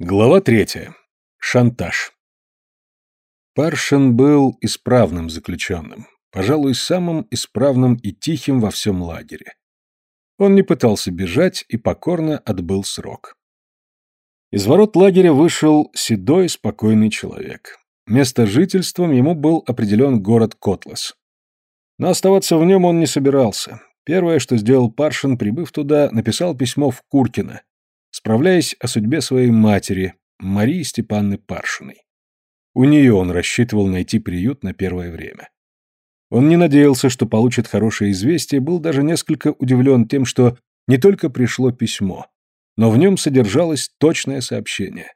Глава третья. Шантаж. Паршин был исправным заключенным, пожалуй, самым исправным и тихим во всем лагере. Он не пытался бежать и покорно отбыл срок. Из ворот лагеря вышел седой, спокойный человек. Место жительством ему был определен город Котлас. Но оставаться в нем он не собирался. Первое, что сделал Паршин, прибыв туда, написал письмо в Куркино, справляясь о судьбе своей матери, Марии Степанны Паршиной. У нее он рассчитывал найти приют на первое время. Он не надеялся, что получит хорошее известие, был даже несколько удивлен тем, что не только пришло письмо, но в нем содержалось точное сообщение.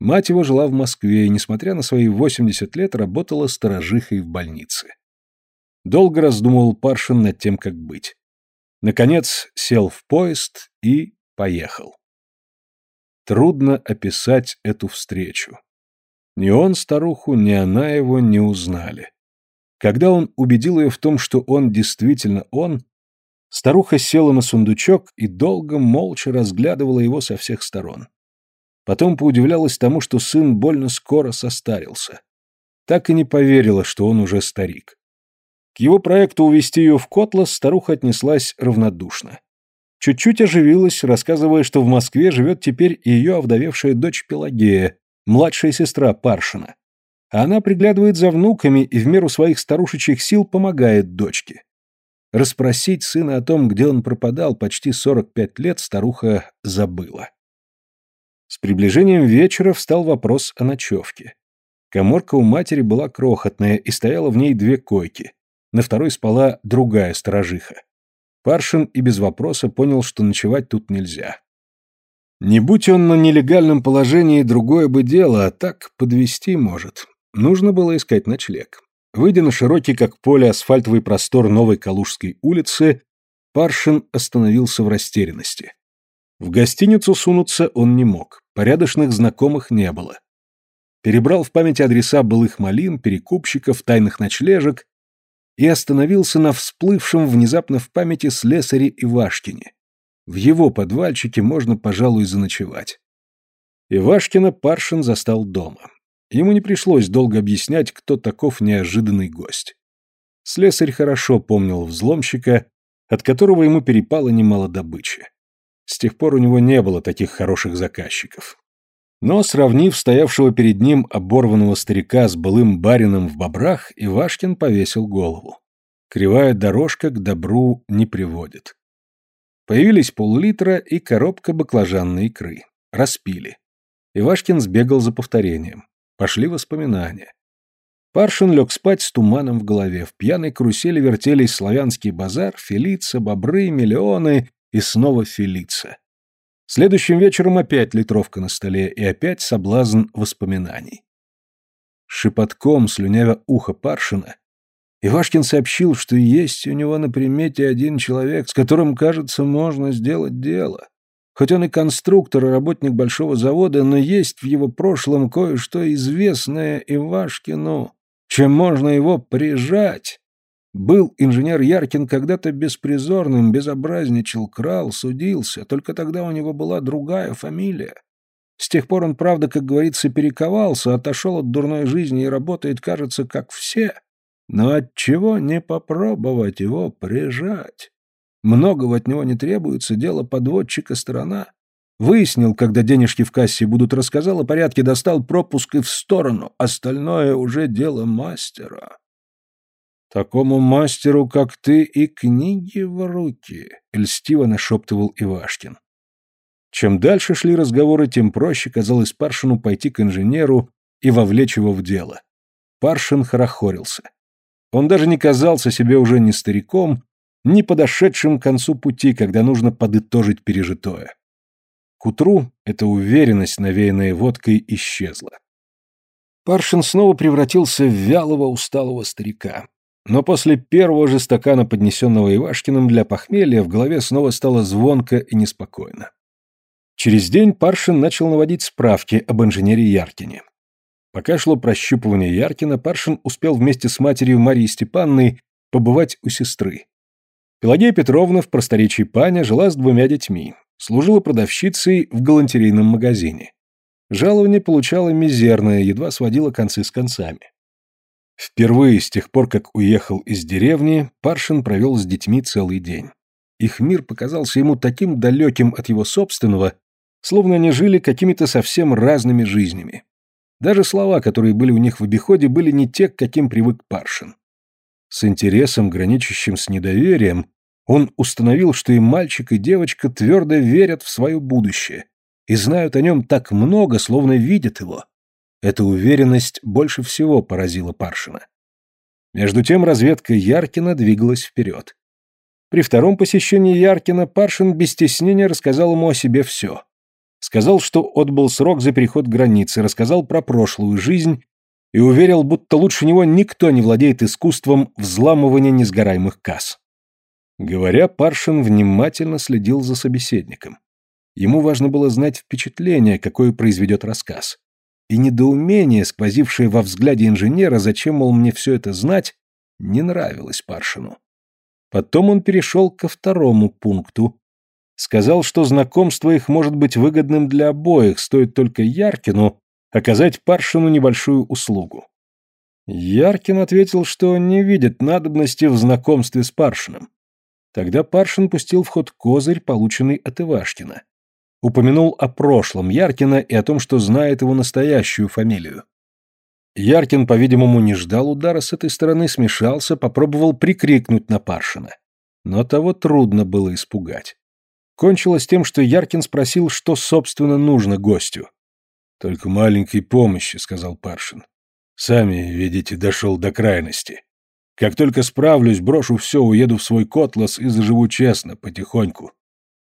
Мать его жила в Москве и, несмотря на свои 80 лет, работала сторожихой в больнице. Долго раздумывал Паршин над тем, как быть. Наконец сел в поезд и поехал. Трудно описать эту встречу. Ни он старуху, ни она его не узнали. Когда он убедил ее в том, что он действительно он, старуха села на сундучок и долго молча разглядывала его со всех сторон. Потом поудивлялась тому, что сын больно скоро состарился. Так и не поверила, что он уже старик. К его проекту увести ее в Котлас старуха отнеслась равнодушно. Чуть-чуть оживилась, рассказывая, что в Москве живет теперь и ее овдовевшая дочь Пелагея, младшая сестра Паршина. Она приглядывает за внуками и в меру своих старушечьих сил помогает дочке. Расспросить сына о том, где он пропадал почти 45 лет, старуха забыла. С приближением вечера встал вопрос о ночевке. Коморка у матери была крохотная, и стояла в ней две койки. На второй спала другая сторожиха. Паршин и без вопроса понял, что ночевать тут нельзя. Не будь он на нелегальном положении, другое бы дело, а так подвести может. Нужно было искать ночлег. Выйдя на широкий, как поле, асфальтовый простор Новой Калужской улицы, Паршин остановился в растерянности. В гостиницу сунуться он не мог, порядочных знакомых не было. Перебрал в памяти адреса былых малин, перекупщиков, тайных ночлежек и остановился на всплывшем внезапно в памяти слесаре Ивашкине. В его подвальчике можно, пожалуй, заночевать. Ивашкина Паршин застал дома. Ему не пришлось долго объяснять, кто таков неожиданный гость. Слесарь хорошо помнил взломщика, от которого ему перепало немало добычи. С тех пор у него не было таких хороших заказчиков. Но, сравнив стоявшего перед ним оборванного старика с былым барином в бобрах, Ивашкин повесил голову. Кривая дорожка к добру не приводит. Появились пол-литра и коробка баклажанной икры. Распили. Ивашкин сбегал за повторением. Пошли воспоминания. Паршин лег спать с туманом в голове. В пьяной карусели вертелись славянский базар, фелица, бобры, миллионы и снова фелица. Следующим вечером опять литровка на столе и опять соблазн воспоминаний. Шепотком, слюнявя ухо Паршина, Ивашкин сообщил, что есть у него на примете один человек, с которым, кажется, можно сделать дело. Хоть он и конструктор и работник большого завода, но есть в его прошлом кое-что известное Ивашкину, чем можно его прижать. Был инженер Яркин когда-то беспризорным, безобразничал, крал, судился, только тогда у него была другая фамилия. С тех пор он, правда, как говорится, перековался, отошел от дурной жизни и работает, кажется, как все. Но отчего не попробовать его прижать? Многого от него не требуется, дело подводчика сторона. Выяснил, когда денежки в кассе будут, рассказал о порядке, достал пропуск и в сторону. Остальное уже дело мастера. Такому мастеру, как ты, и книги в руки, льстиво нашептывал Ивашкин. Чем дальше шли разговоры, тем проще казалось Паршину пойти к инженеру и вовлечь его в дело. Паршин хорохорился. Он даже не казался себе уже ни стариком, ни подошедшим к концу пути, когда нужно подытожить пережитое. К утру эта уверенность, навеянная водкой, исчезла. Паршин снова превратился в вялого, усталого старика. Но после первого же стакана, поднесенного Ивашкиным для похмелья, в голове снова стало звонко и неспокойно. Через день Паршин начал наводить справки об инженере Яркине. Пока шло прощупывание Яркина, Паршин успел вместе с матерью Марией Степанной побывать у сестры. Пелагея Петровна в просторечии паня жила с двумя детьми, служила продавщицей в галантерейном магазине. Жалование получала мизерное, едва сводила концы с концами. Впервые с тех пор, как уехал из деревни, Паршин провел с детьми целый день. Их мир показался ему таким далеким от его собственного, словно они жили какими-то совсем разными жизнями. Даже слова, которые были у них в обиходе, были не те, к каким привык Паршин. С интересом, граничащим с недоверием, он установил, что и мальчик, и девочка твердо верят в свое будущее и знают о нем так много, словно видят его. Эта уверенность больше всего поразила Паршина. Между тем разведка Яркина двигалась вперед. При втором посещении Яркина Паршин без стеснения рассказал ему о себе все. Сказал, что отбыл срок за переход границы, рассказал про прошлую жизнь и уверил, будто лучше него никто не владеет искусством взламывания несгораемых касс. Говоря, Паршин внимательно следил за собеседником. Ему важно было знать впечатление, какое произведет рассказ. И недоумение, сквозившее во взгляде инженера, зачем, мол, мне все это знать, не нравилось Паршину. Потом он перешел ко второму пункту, Сказал, что знакомство их может быть выгодным для обоих, стоит только Яркину оказать Паршину небольшую услугу. Яркин ответил, что не видит надобности в знакомстве с Паршиным. Тогда Паршин пустил в ход козырь, полученный от Ивашкина. Упомянул о прошлом Яркина и о том, что знает его настоящую фамилию. Яркин, по-видимому, не ждал удара с этой стороны, смешался, попробовал прикрикнуть на Паршина. Но того трудно было испугать. Кончилось тем, что Яркин спросил, что, собственно, нужно гостю. «Только маленькой помощи», — сказал Паршин. «Сами, видите, дошел до крайности. Как только справлюсь, брошу все, уеду в свой котлас и заживу честно, потихоньку».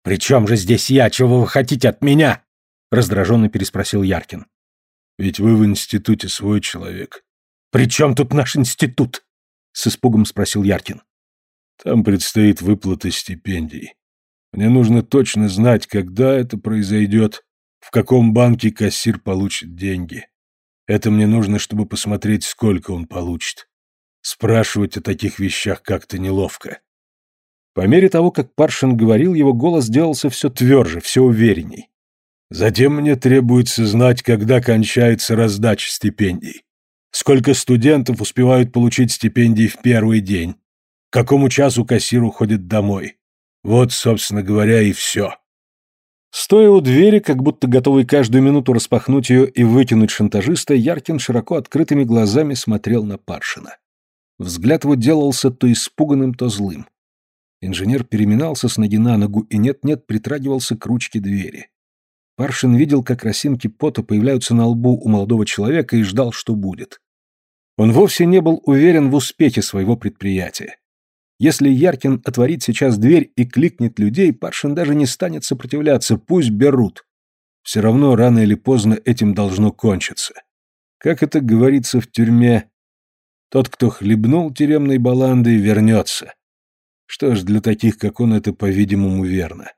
«При чем же здесь я? Чего вы хотите от меня?» — раздраженно переспросил Яркин. «Ведь вы в институте свой человек». «При чем тут наш институт?» — с испугом спросил Яркин. «Там предстоит выплата стипендий. Мне нужно точно знать, когда это произойдет, в каком банке кассир получит деньги. Это мне нужно, чтобы посмотреть, сколько он получит. Спрашивать о таких вещах как-то неловко. По мере того, как Паршин говорил, его голос делался все тверже, все уверенней. Затем мне требуется знать, когда кончается раздача стипендий. Сколько студентов успевают получить стипендии в первый день? К какому часу кассир уходит домой? Вот, собственно говоря, и все. Стоя у двери, как будто готовый каждую минуту распахнуть ее и вытянуть шантажиста, Яркин широко открытыми глазами смотрел на Паршина. Взгляд его делался то испуганным, то злым. Инженер переминался с ноги на ногу и нет-нет притрагивался к ручке двери. Паршин видел, как росинки пота появляются на лбу у молодого человека и ждал, что будет. Он вовсе не был уверен в успехе своего предприятия. Если Яркин отворит сейчас дверь и кликнет людей, Паршин даже не станет сопротивляться, пусть берут. Все равно рано или поздно этим должно кончиться. Как это говорится в тюрьме, тот, кто хлебнул тюремной баландой, вернется. Что ж, для таких, как он, это, по-видимому, верно.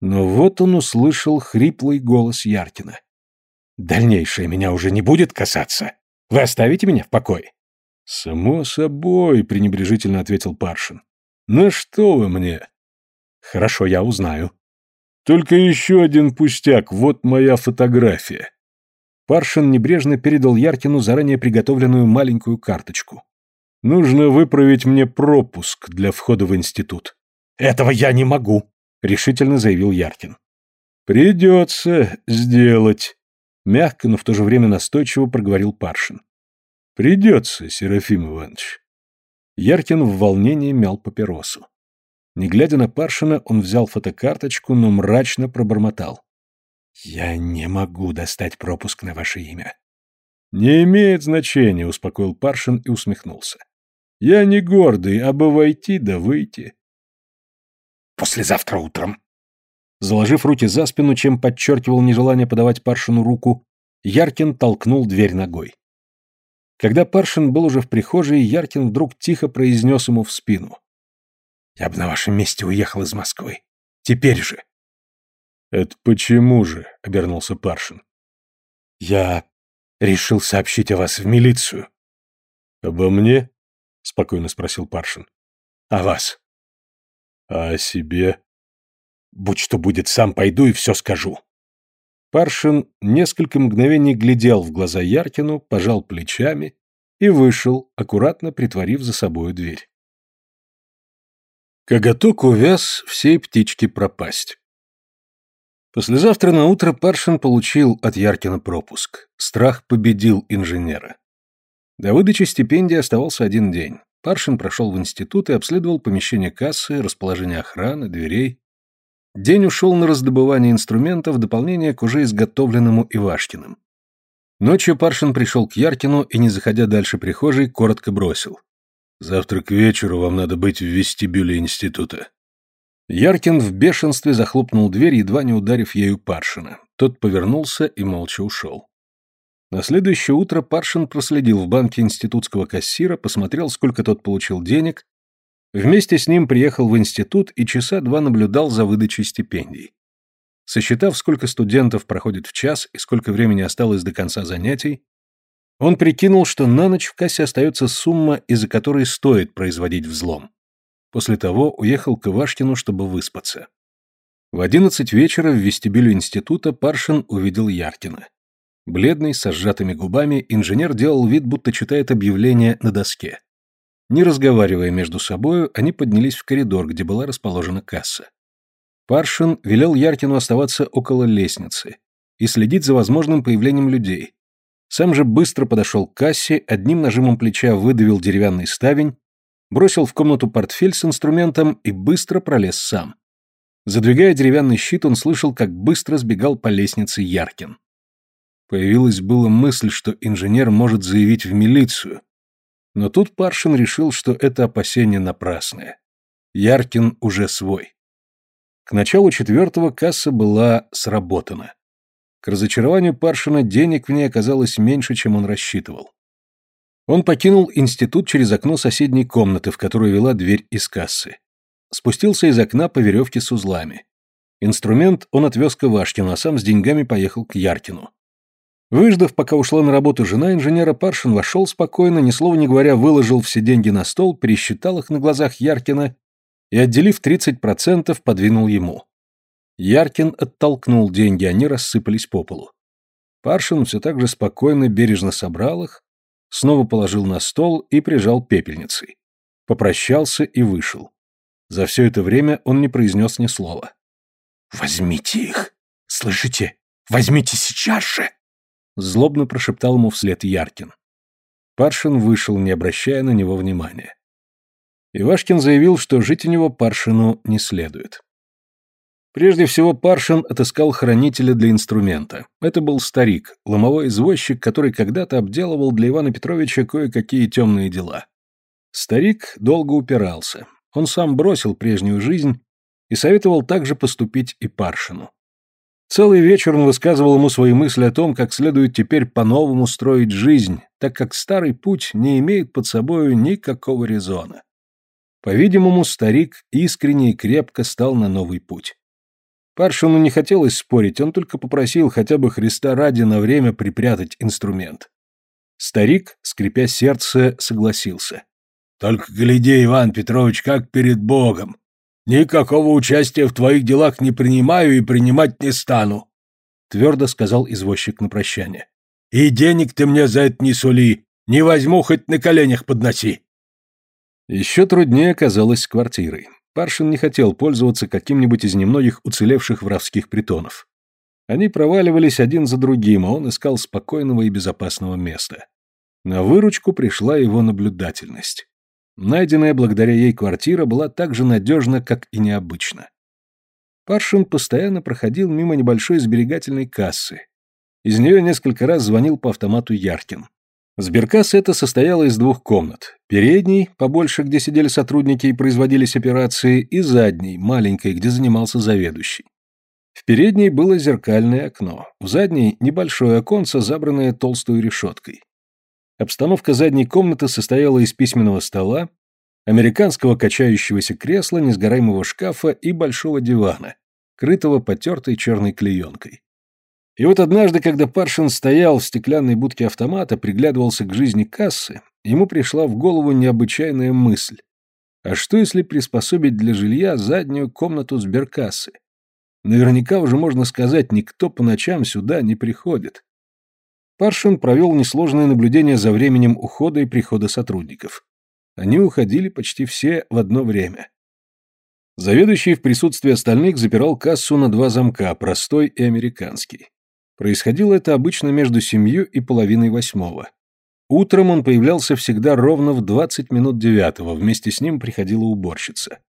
Но вот он услышал хриплый голос Яркина. «Дальнейшее меня уже не будет касаться. Вы оставите меня в покое?» «Само собой», — пренебрежительно ответил Паршин. «На что вы мне?» «Хорошо, я узнаю». «Только еще один пустяк, вот моя фотография». Паршин небрежно передал Яркину заранее приготовленную маленькую карточку. «Нужно выправить мне пропуск для входа в институт». «Этого я не могу», — решительно заявил Яркин. «Придется сделать», — мягко, но в то же время настойчиво проговорил Паршин. Придется, Серафим Иванович. Яркин в волнении мял папиросу. Не глядя на Паршина, он взял фотокарточку, но мрачно пробормотал. «Я не могу достать пропуск на ваше имя». «Не имеет значения», — успокоил Паршин и усмехнулся. «Я не гордый, а бы войти да выйти». «Послезавтра утром». Заложив руки за спину, чем подчеркивал нежелание подавать Паршину руку, Яркин толкнул дверь ногой. Когда Паршин был уже в прихожей, Яркин вдруг тихо произнес ему в спину. «Я бы на вашем месте уехал из Москвы. Теперь же». «Это почему же?» — обернулся Паршин. «Я решил сообщить о вас в милицию». «Обо мне?» — спокойно спросил Паршин. «О вас». «А о себе?» «Будь что будет, сам пойду и все скажу». Паршин несколько мгновений глядел в глаза Яркину, пожал плечами и вышел, аккуратно притворив за собою дверь. Коготок увяз, всей птички пропасть. Послезавтра на утро Паршин получил от Яркина пропуск. Страх победил инженера. До выдачи стипендии оставался один день. Паршин прошел в институт и обследовал помещение кассы, расположение охраны, дверей. День ушел на раздобывание инструментов в дополнение к уже изготовленному Ивашкиным. Ночью Паршин пришел к Яркину и, не заходя дальше прихожей, коротко бросил. «Завтра к вечеру вам надо быть в вестибюле института». Яркин в бешенстве захлопнул дверь, едва не ударив ею Паршина. Тот повернулся и молча ушел. На следующее утро Паршин проследил в банке институтского кассира, посмотрел, сколько тот получил денег, вместе с ним приехал в институт и часа два наблюдал за выдачей стипендий. Сосчитав, сколько студентов проходит в час и сколько времени осталось до конца занятий, он прикинул, что на ночь в кассе остается сумма, из-за которой стоит производить взлом. После того уехал к Ивашкину, чтобы выспаться. В одиннадцать вечера в вестибюле института Паршин увидел Яркина. Бледный, со сжатыми губами, инженер делал вид, будто читает объявление на доске. Не разговаривая между собою, они поднялись в коридор, где была расположена касса. Паршин велел Яркину оставаться около лестницы и следить за возможным появлением людей. Сам же быстро подошел к кассе, одним нажимом плеча выдавил деревянный ставень, бросил в комнату портфель с инструментом и быстро пролез сам. Задвигая деревянный щит, он слышал, как быстро сбегал по лестнице Яркин. Появилась была мысль, что инженер может заявить в милицию. Но тут Паршин решил, что это опасение напрасное. Яркин уже свой. К началу четвертого касса была сработана. К разочарованию Паршина денег в ней оказалось меньше, чем он рассчитывал. Он покинул институт через окно соседней комнаты, в которую вела дверь из кассы. Спустился из окна по веревке с узлами. Инструмент он отвез к Ивашкину, а сам с деньгами поехал к Яркину. Выждав, пока ушла на работу жена инженера, Паршин вошел спокойно, ни слова не говоря, выложил все деньги на стол, пересчитал их на глазах Яркина и, отделив 30%, подвинул ему. Яркин оттолкнул деньги, они рассыпались по полу. Паршин все так же спокойно, бережно собрал их, снова положил на стол и прижал пепельницей. Попрощался и вышел. За все это время он не произнес ни слова. «Возьмите их! Слышите? Возьмите сейчас же!» Злобно прошептал ему вслед Яркин. Паршин вышел, не обращая на него внимания. Ивашкин заявил, что жить у него Паршину не следует. Прежде всего Паршин отыскал хранителя для инструмента. Это был старик, ломовой извозчик, который когда-то обделывал для Ивана Петровича кое-какие темные дела. Старик долго упирался. Он сам бросил прежнюю жизнь и советовал также поступить и Паршину. Целый вечер он высказывал ему свои мысли о том, как следует теперь по-новому строить жизнь, так как старый путь не имеет под собою никакого резона. По-видимому, старик искренне и крепко стал на новый путь. Паршину не хотелось спорить, он только попросил хотя бы Христа ради на время припрятать инструмент. Старик, скрипя сердце, согласился. «Только гляди, Иван Петрович, как перед Богом. «Никакого участия в твоих делах не принимаю и принимать не стану», — твердо сказал извозчик на прощание. «И денег ты мне за это не сули, не возьму, хоть на коленях подноси». Еще труднее оказалось с квартирой. Паршин не хотел пользоваться каким-нибудь из немногих уцелевших воровских притонов. Они проваливались один за другим, а он искал спокойного и безопасного места. На выручку пришла его наблюдательность. Найденная благодаря ей квартира была так же надежна, как и необычна. Паршин постоянно проходил мимо небольшой сберегательной кассы. Из нее несколько раз звонил по автомату Яркин. Сберкасса эта состояла из двух комнат. Передней, побольше, где сидели сотрудники и производились операции, и задней, маленькой, где занимался заведующий. В передней было зеркальное окно, в задней – небольшое оконце, забранное толстой решеткой. Обстановка задней комнаты состояла из письменного стола, американского качающегося кресла, несгораемого шкафа и большого дивана, крытого потертой черной клеенкой. И вот однажды, когда Паршин стоял в стеклянной будке автомата, приглядывался к жизни кассы, ему пришла в голову необычайная мысль. А что если приспособить для жилья заднюю комнату сберкассы? Наверняка уже можно сказать, никто по ночам сюда не приходит. Паршин провел несложное наблюдение за временем ухода и прихода сотрудников. Они уходили почти все в одно время. Заведующий в присутствии остальных запирал кассу на два замка, простой и американский. Происходило это обычно между семью и половиной восьмого. Утром он появлялся всегда ровно в 20 минут девятого, вместе с ним приходила уборщица.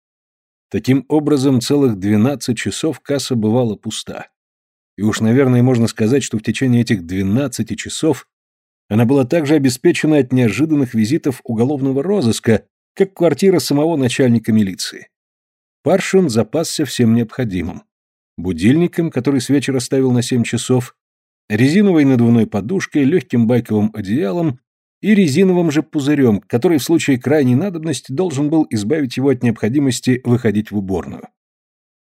Таким образом, целых 12 часов касса бывала пуста. И уж, наверное, можно сказать, что в течение этих 12 часов она была также обеспечена от неожиданных визитов уголовного розыска, как квартира самого начальника милиции. Паршин запасся всем необходимым. Будильником, который с вечера ставил на 7 часов, резиновой надувной подушкой, легким байковым одеялом и резиновым же пузырем, который в случае крайней надобности должен был избавить его от необходимости выходить в уборную.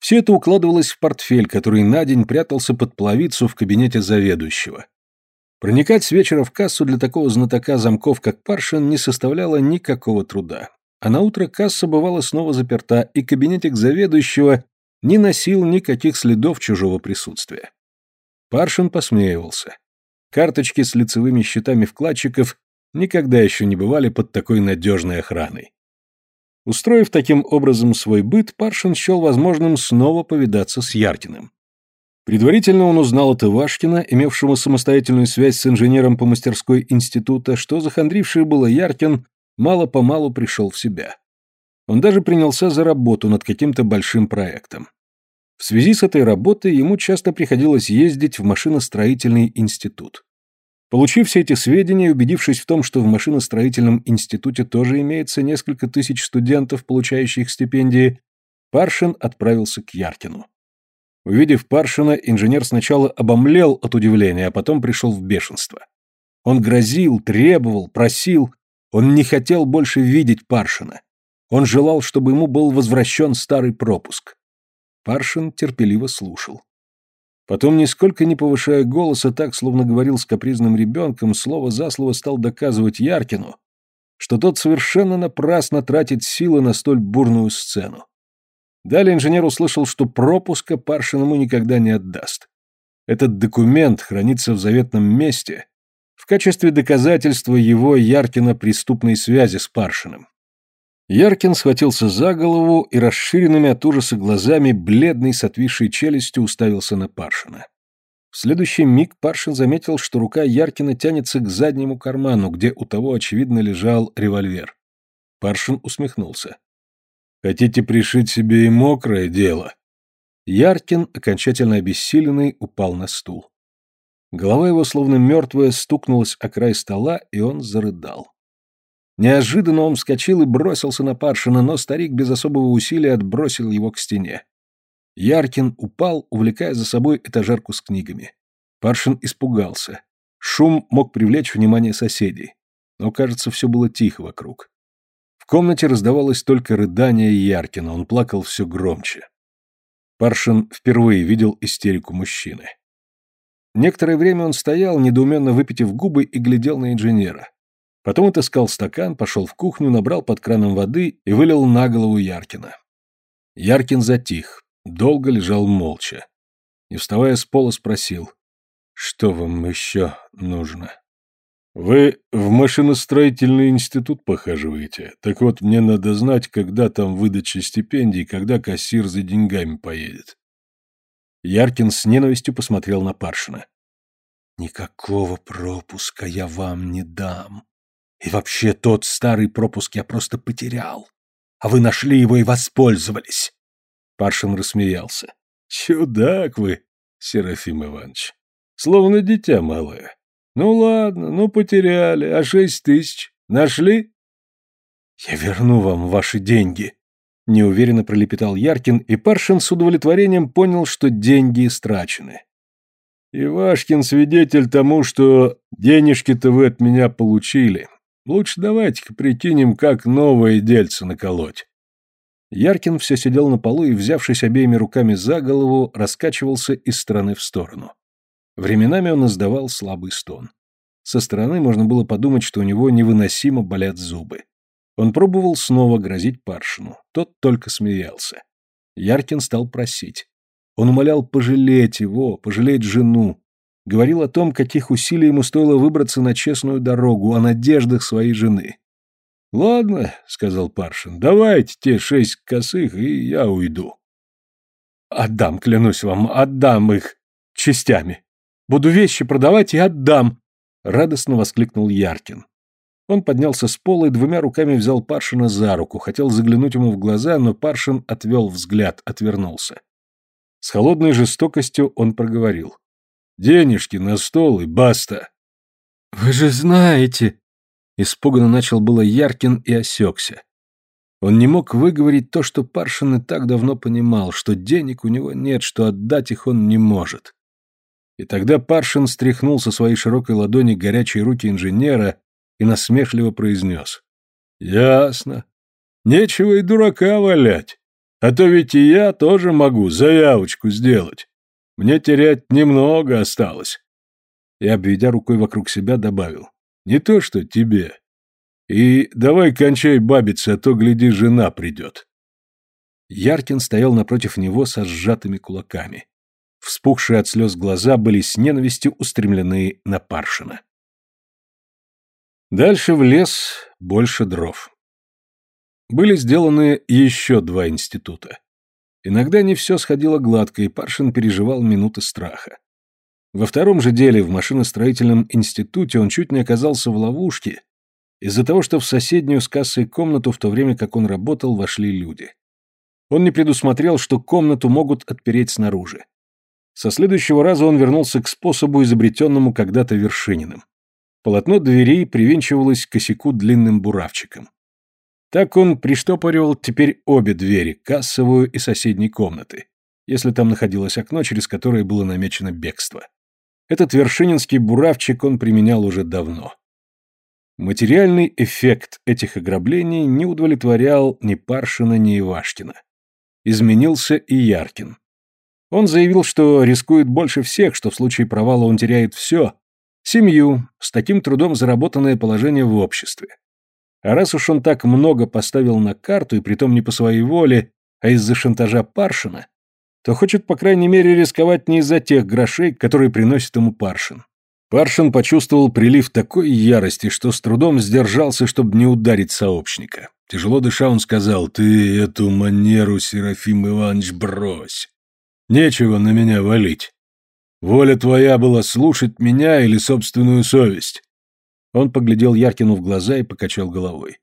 Все это укладывалось в портфель, который на день прятался под половицу в кабинете заведующего. Проникать с вечера в кассу для такого знатока замков, как Паршин, не составляло никакого труда а на утро касса бывала снова заперта, и кабинетик заведующего не носил никаких следов чужого присутствия. Паршин посмеивался. Карточки с лицевыми счетами вкладчиков никогда еще не бывали под такой надежной охраной. Устроив таким образом свой быт, Паршин счел возможным снова повидаться с Яртиным. Предварительно он узнал от Ивашкина, имевшего самостоятельную связь с инженером по мастерской института, что захандривший было Яркин мало-помалу пришел в себя. Он даже принялся за работу над каким-то большим проектом. В связи с этой работой ему часто приходилось ездить в машиностроительный институт. Получив все эти сведения и убедившись в том, что в машиностроительном институте тоже имеется несколько тысяч студентов, получающих стипендии, Паршин отправился к Яркину. Увидев Паршина, инженер сначала обомлел от удивления, а потом пришел в бешенство. Он грозил, требовал, просил, он не хотел больше видеть Паршина. Он желал, чтобы ему был возвращен старый пропуск. Паршин терпеливо слушал. Потом, нисколько не повышая голоса, так, словно говорил с капризным ребенком, слово за слово стал доказывать Яркину, что тот совершенно напрасно тратит силы на столь бурную сцену. Далее инженер услышал, что пропуска Паршин ему никогда не отдаст. Этот документ хранится в заветном месте, в качестве доказательства его Яркина преступной связи с Паршиным. Яркин схватился за голову и расширенными от ужаса глазами, бледный с отвисшей челюстью, уставился на Паршина. В следующий миг Паршин заметил, что рука Яркина тянется к заднему карману, где у того, очевидно, лежал револьвер. Паршин усмехнулся. «Хотите пришить себе и мокрое дело?» Яркин, окончательно обессиленный, упал на стул. Голова его, словно мертвая, стукнулась о край стола, и он зарыдал. Неожиданно он вскочил и бросился на Паршина, но старик без особого усилия отбросил его к стене. Яркин упал, увлекая за собой этажерку с книгами. Паршин испугался. Шум мог привлечь внимание соседей. Но, кажется, все было тихо вокруг. В комнате раздавалось только рыдание Яркина, он плакал все громче. Паршин впервые видел истерику мужчины. Некоторое время он стоял, недоуменно выпитив губы, и глядел на инженера. Потом отыскал стакан, пошел в кухню, набрал под краном воды и вылил на голову Яркина. Яркин затих, долго лежал молча. И, вставая с пола, спросил, «Что вам еще нужно?» «Вы в машиностроительный институт похаживаете. Так вот, мне надо знать, когда там выдача стипендий, когда кассир за деньгами поедет. Яркин с ненавистью посмотрел на Паршина. «Никакого пропуска я вам не дам. И вообще тот старый пропуск я просто потерял. А вы нашли его и воспользовались». Паршин рассмеялся. «Чудак вы, Серафим Иванович. Словно дитя малое. Ну ладно, ну потеряли, а шесть тысяч нашли?» «Я верну вам ваши деньги», Неуверенно пролепетал Яркин, и Паршин с удовлетворением понял, что деньги истрачены. «Ивашкин свидетель тому, что денежки-то вы от меня получили. Лучше давайте-ка прикинем, как новое дельце наколоть». Яркин все сидел на полу и, взявшись обеими руками за голову, раскачивался из стороны в сторону. Временами он издавал слабый стон. Со стороны можно было подумать, что у него невыносимо болят зубы. Он пробовал снова грозить Паршину. Тот только смеялся. Яркин стал просить. Он умолял пожалеть его, пожалеть жену. Говорил о том, каких усилий ему стоило выбраться на честную дорогу, о надеждах своей жены. «Ладно», — сказал Паршин, — «давайте те шесть косых, и я уйду». «Отдам, клянусь вам, отдам их частями. Буду вещи продавать и отдам», — радостно воскликнул Яркин. Он поднялся с пола и двумя руками взял Паршина за руку, хотел заглянуть ему в глаза, но Паршин отвел взгляд, отвернулся. С холодной жестокостью он проговорил. «Денежки на стол и баста!» «Вы же знаете...» Испуганно начал было Яркин и осекся. Он не мог выговорить то, что Паршин и так давно понимал, что денег у него нет, что отдать их он не может. И тогда Паршин стряхнул со своей широкой ладони горячие руки инженера и насмешливо произнес. «Ясно. Нечего и дурака валять. А то ведь и я тоже могу заявочку сделать. Мне терять немного осталось». И, обведя рукой вокруг себя, добавил. «Не то что тебе. И давай кончай бабиться, а то, гляди, жена придет». Яркин стоял напротив него со сжатыми кулаками. Вспухшие от слез глаза были с ненавистью устремлены на Паршина. Дальше в лес больше дров. Были сделаны еще два института. Иногда не все сходило гладко, и Паршин переживал минуты страха. Во втором же деле в машиностроительном институте он чуть не оказался в ловушке из-за того, что в соседнюю с кассой комнату в то время, как он работал, вошли люди. Он не предусмотрел, что комнату могут отпереть снаружи. Со следующего раза он вернулся к способу, изобретенному когда-то Вершининым. Полотно двери привинчивалось к косяку длинным буравчиком. Так он приштопоривал теперь обе двери, кассовую и соседней комнаты, если там находилось окно, через которое было намечено бегство. Этот вершининский буравчик он применял уже давно. Материальный эффект этих ограблений не удовлетворял ни Паршина, ни Ивашкина. Изменился и Яркин. Он заявил, что рискует больше всех, что в случае провала он теряет все, Семью, с таким трудом заработанное положение в обществе. А раз уж он так много поставил на карту, и притом не по своей воле, а из-за шантажа Паршина, то хочет, по крайней мере, рисковать не из-за тех грошей, которые приносит ему Паршин. Паршин почувствовал прилив такой ярости, что с трудом сдержался, чтобы не ударить сообщника. Тяжело дыша, он сказал, «Ты эту манеру, Серафим Иванович, брось. Нечего на меня валить. Воля твоя была слушать меня или собственную совесть?» Он поглядел Яркину в глаза и покачал головой.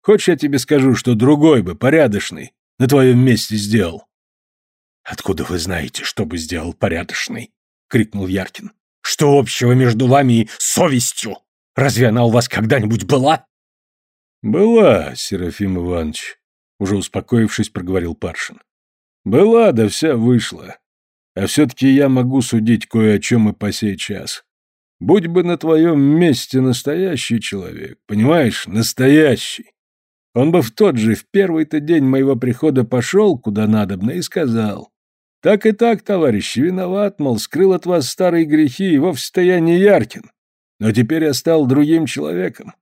«Хочешь, я тебе скажу, что другой бы, порядочный, на твоем месте сделал?» «Откуда вы знаете, что бы сделал порядочный?» — крикнул Яркин. «Что общего между вами и совестью? Разве она у вас когда-нибудь была?» «Была, Серафим Иванович», — уже успокоившись, проговорил Паршин. «Была, да вся вышла. А все-таки я могу судить кое о чем и по сей час. Будь бы на твоем месте настоящий человек, понимаешь, настоящий. Он бы в тот же, в первый-то день моего прихода пошел куда надобно и сказал. Так и так, товарищ, виноват, мол, скрыл от вас старые грехи, и вовсе-то я не Яркин. Но теперь я стал другим человеком.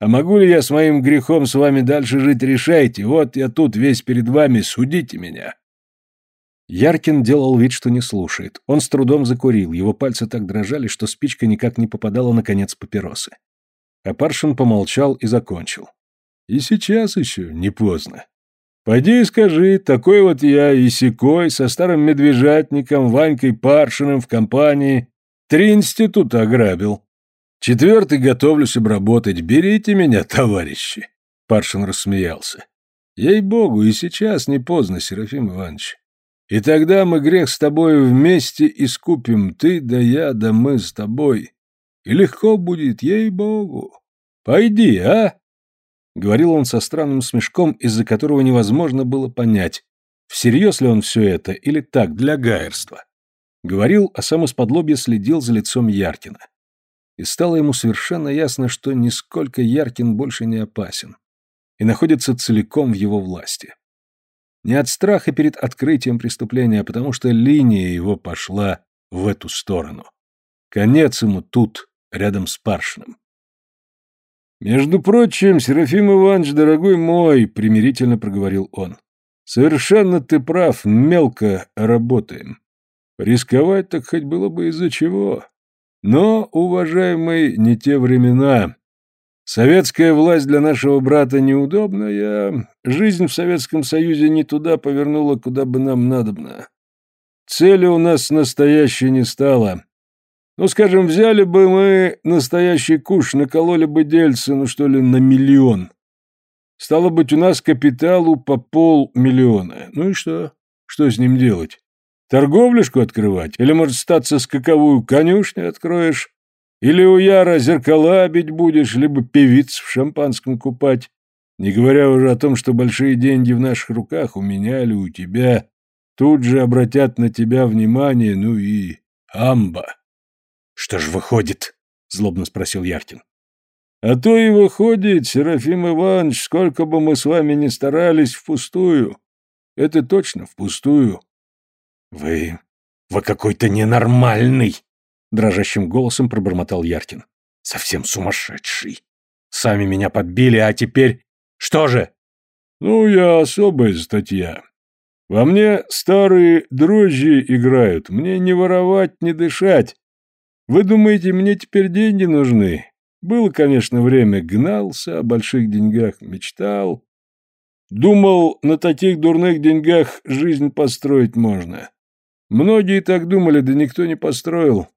А могу ли я с моим грехом с вами дальше жить, решайте. Вот я тут весь перед вами, судите меня. Яркин делал вид, что не слушает. Он с трудом закурил, его пальцы так дрожали, что спичка никак не попадала на конец папиросы. А Паршин помолчал и закончил. «И сейчас еще не поздно. Пойди и скажи, такой вот я и сякой, со старым медвежатником, Ванькой Паршиным в компании, три института ограбил. Четвертый готовлюсь обработать. Берите меня, товарищи!» Паршин рассмеялся. «Ей-богу, и сейчас не поздно, Серафим Иванович. И тогда мы грех с тобой вместе искупим, ты да я, да мы с тобой. И легко будет, ей-богу. Пойди, а?» Говорил он со странным смешком, из-за которого невозможно было понять, всерьез ли он все это или так, для гаерства. Говорил, а сам из-под следил за лицом Яркина. И стало ему совершенно ясно, что нисколько Яркин больше не опасен и находится целиком в его власти. Не от страха перед открытием преступления, а потому что линия его пошла в эту сторону. Конец ему тут, рядом с Паршиным. «Между прочим, Серафим Иванович, дорогой мой», — примирительно проговорил он, Совершенно ты прав, мелко работаем. Рисковать так хоть было бы из-за чего. Но, уважаемый, не те времена. Советская власть для нашего брата неудобная, жизнь в Советском Союзе не туда повернула, куда бы нам надобно. Цели у нас настоящей не стало. Ну, скажем, взяли бы мы настоящий куш, накололи бы дельцы, ну что ли, на миллион. Стало быть, у нас капиталу по полмиллиона. Ну и что? Что с ним делать? Торговлюшку открывать? Или, может, статься скаковую конюшню откроешь? Или у Яра зеркала бить будешь, либо певиц в шампанском купать? Не говоря уже о том, что большие деньги в наших руках у меня или у тебя тут же обратят на тебя внимание, ну и амба. — Что ж выходит? — злобно спросил Яркин. — А то и выходит, Серафим Иванович, сколько бы мы с вами ни старались, впустую. Это точно впустую. — Вы... вы какой-то ненормальный! — дрожащим голосом пробормотал Яркин. «Совсем сумасшедший. Сами меня подбили, а теперь... Что же?» «Ну, я особая статья. Во мне старые дрожжи играют. Мне не воровать, не дышать. Вы думаете, мне теперь деньги нужны? Было, конечно, время, гнался, о больших деньгах мечтал. Думал, на таких дурных деньгах жизнь построить можно. Многие так думали, да никто не построил.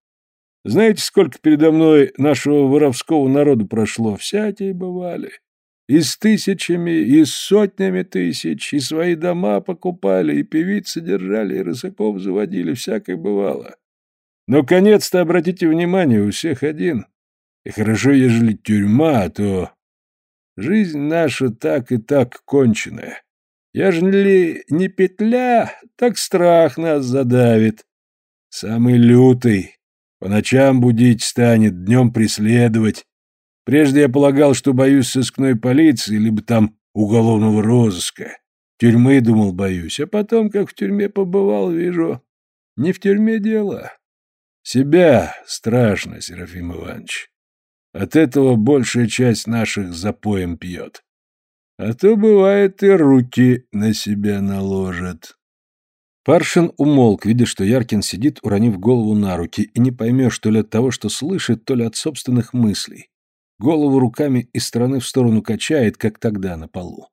Знаете, сколько передо мной нашего воровского народу прошло? Всякие бывали. И с тысячами, и с сотнями тысяч, и свои дома покупали, и певицы держали, и рысаков заводили, всякое бывало. Но конец-то, обратите внимание, у всех один. И хорошо, ежели тюрьма, то жизнь наша так и так конченая. Ежели не петля, так страх нас задавит. Самый лютый, по ночам будить станет, днем преследовать. Прежде я полагал, что боюсь сыскной полиции, либо там уголовного розыска. Тюрьмы, думал, боюсь. А потом, как в тюрьме побывал, вижу, не в тюрьме дело. Себя страшно, Серафим Иванович. От этого большая часть наших запоем пьет. А то, бывает, и руки на себя наложат. Паршин умолк, видя, что Яркин сидит, уронив голову на руки, и не поймешь, то ли от того, что слышит, то ли от собственных мыслей. Голову руками из стороны в сторону качает, как тогда на полу.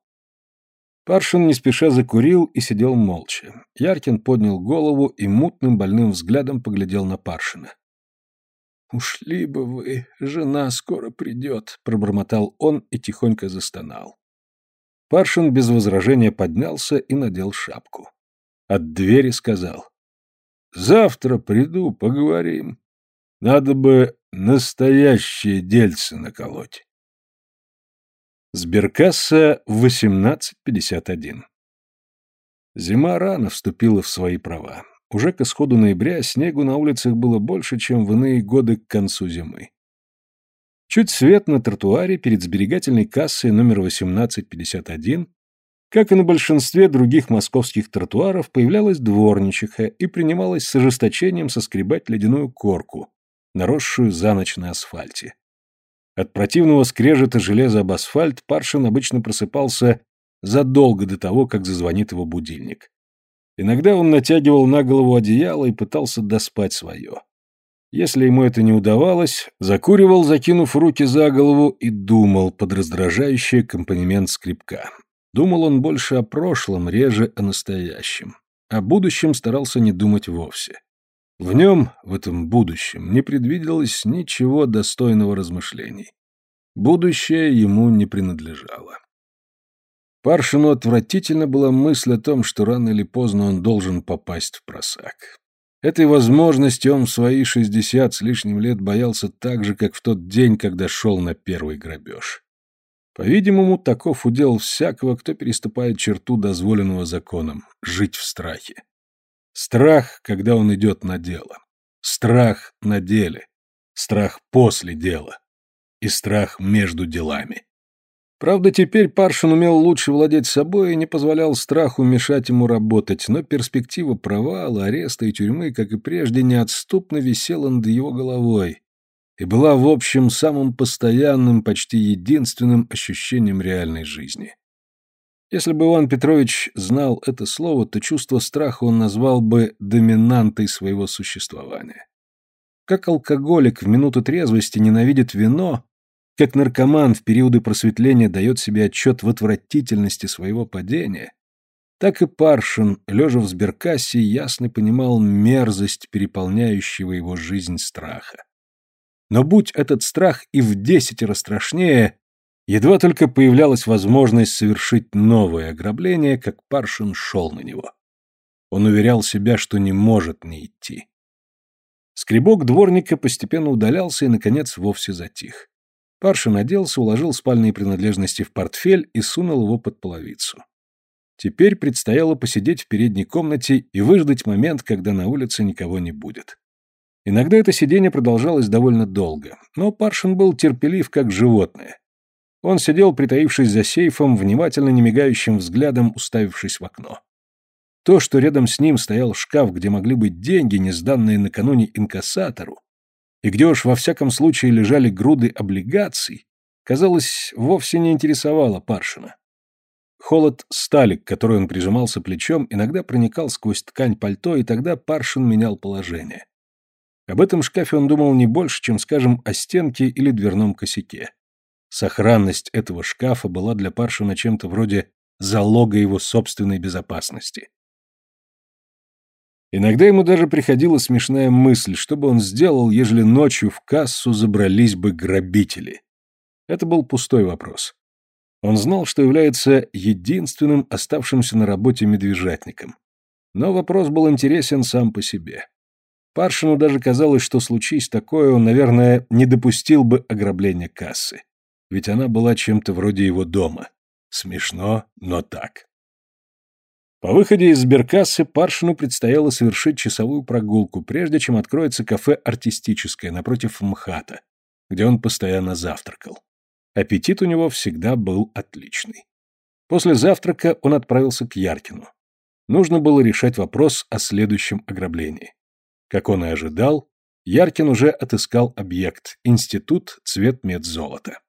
Паршин не спеша закурил и сидел молча. Яркин поднял голову и мутным больным взглядом поглядел на Паршина. «Ушли бы вы, жена скоро придет», — пробормотал он и тихонько застонал. Паршин без возражения поднялся и надел шапку. От двери сказал. «Завтра приду, поговорим. Надо бы настоящие дельцы наколоть». Сберкасса 1851 Зима рано вступила в свои права. Уже к исходу ноября снегу на улицах было больше, чем в иные годы к концу зимы. Чуть свет на тротуаре перед сберегательной кассой номер 1851 как и на большинстве других московских тротуаров, появлялась дворничиха и принималась с ожесточением соскребать ледяную корку, наросшую за ночь на асфальте. От противного скрежета железа об асфальт Паршин обычно просыпался задолго до того, как зазвонит его будильник. Иногда он натягивал на голову одеяло и пытался доспать свое. Если ему это не удавалось, закуривал, закинув руки за голову, и думал под раздражающий аккомпанемент скрипка. Думал он больше о прошлом, реже о настоящем. О будущем старался не думать вовсе. В нем, в этом будущем, не предвиделось ничего достойного размышлений. Будущее ему не принадлежало. Паршину отвратительно была мысль о том, что рано или поздно он должен попасть в просак. Этой возможности он в свои шестьдесят с лишним лет боялся так же, как в тот день, когда шел на первый грабеж. По-видимому, таков удел всякого, кто переступает черту дозволенного законом – жить в страхе. Страх, когда он идет на дело. Страх на деле. Страх после дела. И страх между делами. Правда, теперь Паршин умел лучше владеть собой и не позволял страху мешать ему работать, но перспектива провала, ареста и тюрьмы, как и прежде, неотступно висела над его головой, и была, в общем, самым постоянным, почти единственным ощущением реальной жизни. Если бы Иван Петрович знал это слово, то чувство страха он назвал бы доминантой своего существования. Как алкоголик в минуту трезвости ненавидит вино, как наркоман в периоды просветления дает себе отчет в отвратительности своего падения, так и Паршин, лежа в сберкассе, ясно понимал мерзость переполняющего его жизнь страха. Но будь этот страх и в десятеро страшнее, едва только появлялась возможность совершить новое ограбление, как Паршин шел на него. Он уверял себя, что не может не идти. Скребок дворника постепенно удалялся и, наконец, вовсе затих. Паршин оделся, уложил спальные принадлежности в портфель и сунул его под половицу. Теперь предстояло посидеть в передней комнате и выждать момент, когда на улице никого не будет. Иногда это сидение продолжалось довольно долго, но Паршин был терпелив, как животное. Он сидел, притаившись за сейфом, внимательно немигающим взглядом уставившись в окно. То, что рядом с ним стоял шкаф, где могли быть деньги, не сданные накануне инкассатору, и где уж во всяком случае лежали груды облигаций, казалось, вовсе не интересовало Паршина. Холод стали, к которой он прижимался плечом, иногда проникал сквозь ткань пальто, и тогда Паршин менял положение. Об этом шкафе он думал не больше, чем, скажем, о стенке или дверном косяке. Сохранность этого шкафа была для Паршина чем-то вроде залога его собственной безопасности. Иногда ему даже приходила смешная мысль, что бы он сделал, ежели ночью в кассу забрались бы грабители. Это был пустой вопрос. Он знал, что является единственным оставшимся на работе медвежатником. Но вопрос был интересен сам по себе. Паршину даже казалось, что случись такое, он, наверное, не допустил бы ограбления кассы. Ведь она была чем-то вроде его дома. Смешно, но так. По выходе из сберкассы Паршину предстояло совершить часовую прогулку, прежде чем откроется кафе «Артистическое» напротив МХАТа, где он постоянно завтракал. Аппетит у него всегда был отличный. После завтрака он отправился к Яркину. Нужно было решать вопрос о следующем ограблении. Как он и ожидал, Яркин уже отыскал объект – Институт цветмедзолота.